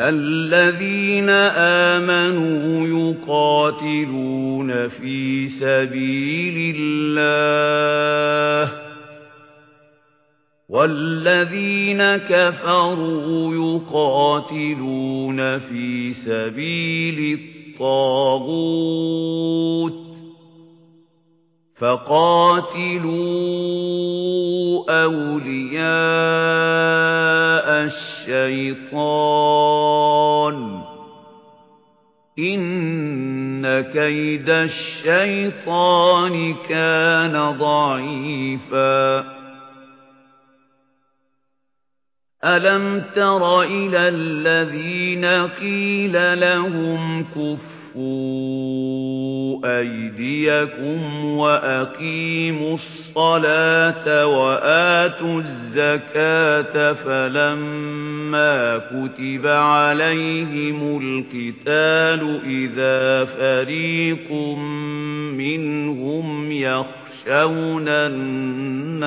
الَّذِينَ آمَنُوا يُقَاتِلُونَ فِي سَبِيلِ اللَّهِ وَالَّذِينَ كَفَرُوا يُقَاتِلُونَ فِي سَبِيلِ الطَّاغُوتِ فَقَاتِلُوا أَوْلِيَاءَ الشَّيْطَانِ. إِنَّ كَيْدَ الشَّيْطَانِ كَانَ ضَعِيفًا أَلَمْ تَرَ إِلَى الَّذِينَ قِيلَ لَهُمْ كُفُّوا أَيْدِيَكُمْ وَأَقِيمُوا الصَّلَاةَ وَآتُوا الزَّكَاةَ فَلَمَّا كُتِبَ عَلَيْهِمُ الْقِتَالُ إِذَا فَرِيقٌ مِنْهُمْ يَخْشَوْنَ النَّاسَ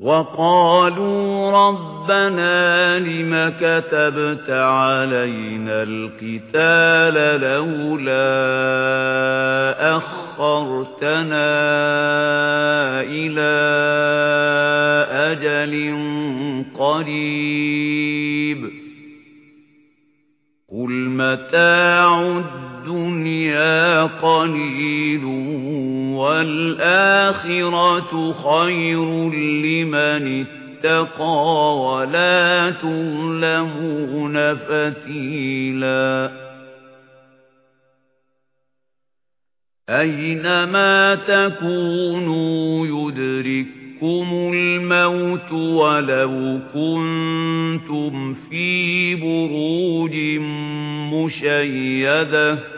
وَقَالُوا رَبَّنَا لِمَ كَتَبْتَ عَلَيْنَا الْقِتَالَ لَوْلَا أَخَّرْتَنَا إِلَى أَجَلٍ قَرِيبٍ. قُلْ مَتَاعُ الدُّنْيَا قَلِيلٌ وَالْآخِرَةُ خَيْرٌ لِّمَنِ اتَّقَىٰ وَلَا تُظْلَمُونَ فَتِيلًا أَيْنَمَا تَكُونُوا يُدْرِككُّمُ الْمَوْتُ وَلَوْ كُنتُمْ فِي بُرُوجٍ مُّشَيَّدَةٍ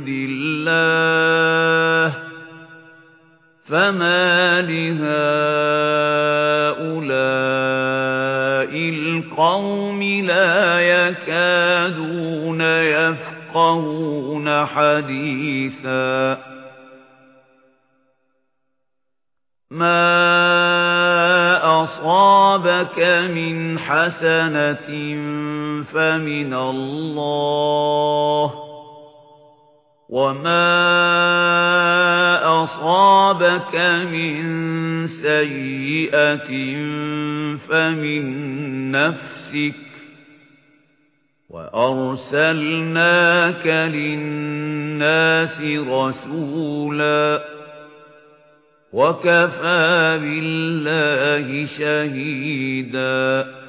عِندِ اللَّهِ فَمَا لِهَٰؤُلَاءِ الْقَوْمِ لَا يَكَادُونَ يَفْقَهُونَ حَدِيثًا. مَا أَصَابَكَ مِنْ حَسَنَةٍ فَمِنَ اللَّهِ وَمَا أَصَابَكَ مِن سَيِّئَةٍ فَمِن نَّفْسِكَ وَأَرْسَلْنَاكَ لِلنَّاسِ رَسُولًا وَكَفَى بِاللَّهِ شَهِيدًا